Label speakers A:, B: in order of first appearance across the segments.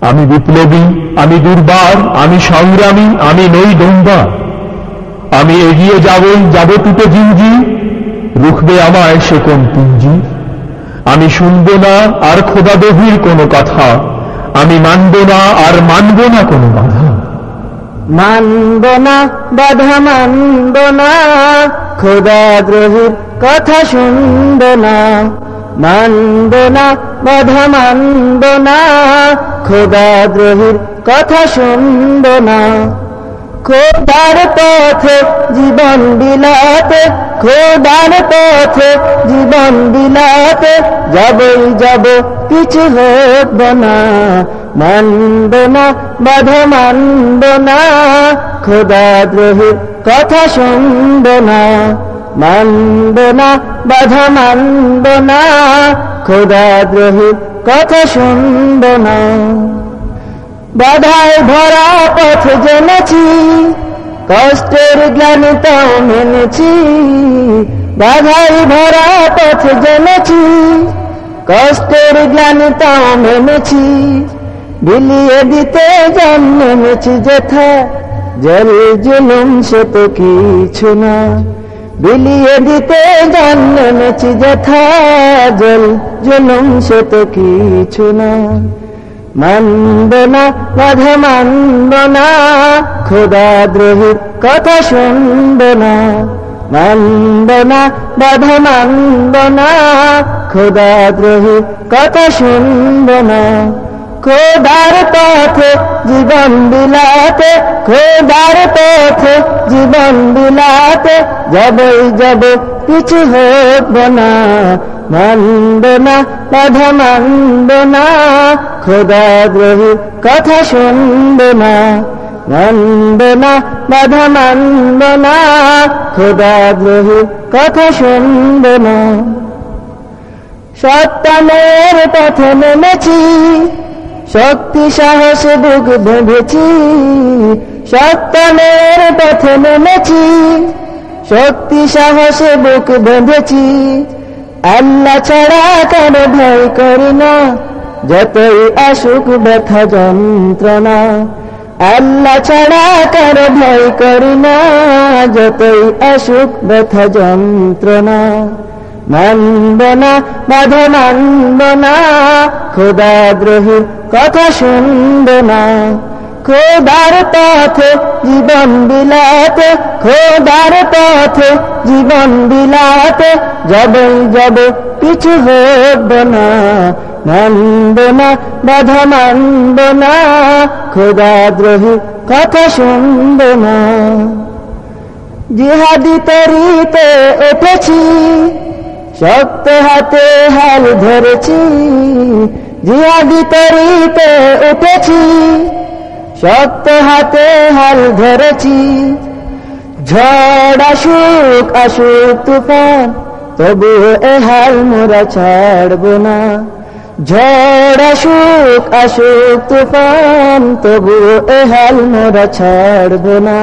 A: আমি বিপ্লবী, আমি দুর্বার, আমি সংগ্রামী, আমি নই দম্বা। আমি এগিয়ে যাবই যাব টুটে জিঞ্জি রুখবে আমায় সে কোন পুঞ্জি? আমি শুনব না আর খোদা দহির কোনো কথা। আমি মানব না আর মানব না কোনো বাধা।
B: মানব না, বাধা মানব না। খোদা দ্রোহীর কথা শুনব না। মানব না বাধা মানব না খোদা দ্রোহীর কথা শুনব না খোদার পথে জীবন বিলাতে, খোদার পথে জীবন বিলাতে, যাবই যাব কিছু হব না মানব না খোদা দ্রোহীর কথা শুনব না মানব না বাধা মানব না খোদা দ্রোহীর কথা শুনব বাধায় ভরা পথ জেনেছি, কষ্টের জ্ঞান তাও মেনেছি। বাধায় ভরা পথ জেনেছি, কষ্টের জ্ঞান তাও মেনেছি। বিলিয়ে দিতে জান নেমেছি যেথা, জল জুলুম সে তো কিছু না। বিলিয়ে দিতে জান যেথা জল, জুলুম সে তো কিছু না। মানব না, বাধা মানব না, খোদা দ্রোহীর কথা শুনব না। মানব না, বাধা মানব না, খোদা দ্রোহীর কথা শুনব না। খোদার পথে জীবন বিলাতে, খোদার পথে জীবন বিলাতে, যাবই যাব, কিছু হোক না। মানব না, বাধা মানব না, খোদা দ্রোহীর কথা শুনব না। মানব না, বাধা মানব না, খোদা দ্রোহীর কথা শুনব না। সত্তানের পথে নেমেছি শক্তি, সাহস, বুক বেঁধেছি সত্তানের পথে নেমেছি। শক্তি, সাহস, বুক বেঁধেছি, আল্লাহ ছাড়া কারও ভয় করি না? যতই আসুক ব্যথা যন্ত্রণা, আল্লাহ ছাড়া কারও ভয় করি না? যতই আসুক ব্যথা যন্ত্রণা মানব না বাধা মানব না খোদা দ্রোহীর কথা শুনব না খোদার পথে জীবন বিলাতে খোদার পথে জীবন বিলাতে, যাবই যাব কিছু হব না মানব না বাধা মানব না খোদা দ্রোহীর কথা শুনব না জিহাদি তরিতে উঠেছি। শক্ত হাতে হাল ধরেছি, জিহাদি তরিতে উঠেছি। শক্ত হাতে হাল ধরেছি, ঝড় আসুক আসুক তুফান, তবু এ হাল মোরা ছাড়ব না। ঝড় আসুক আসুক তুফান, তবু এ হাল মোরা ছাড়ব না।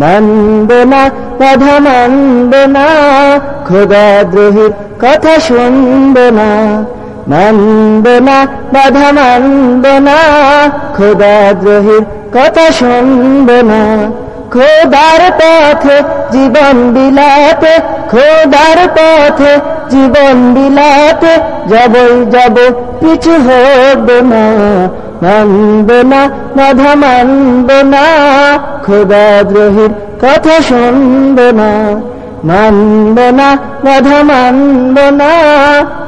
B: মানব না বাধা না খোদা দ্রোহীর কথা শুনব না মানব না বাধা না খোদা দ্রোহীর কথা শুনব না খোদার পথে জীবন বিলাতে, খোদার পথে জীবন বিলাতে, যাবই যাব কিছু হব না মানব না বাধা মানব না খোদা দ্রোহীর কথা শুনব না মানব না বাধা মানব না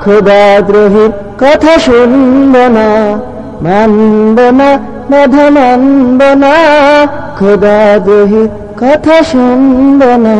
B: খোদা দ্রোহীর কথা শুনব না মানব না বাধা মানব না খোদা দ্রোহীর কথা শুনব না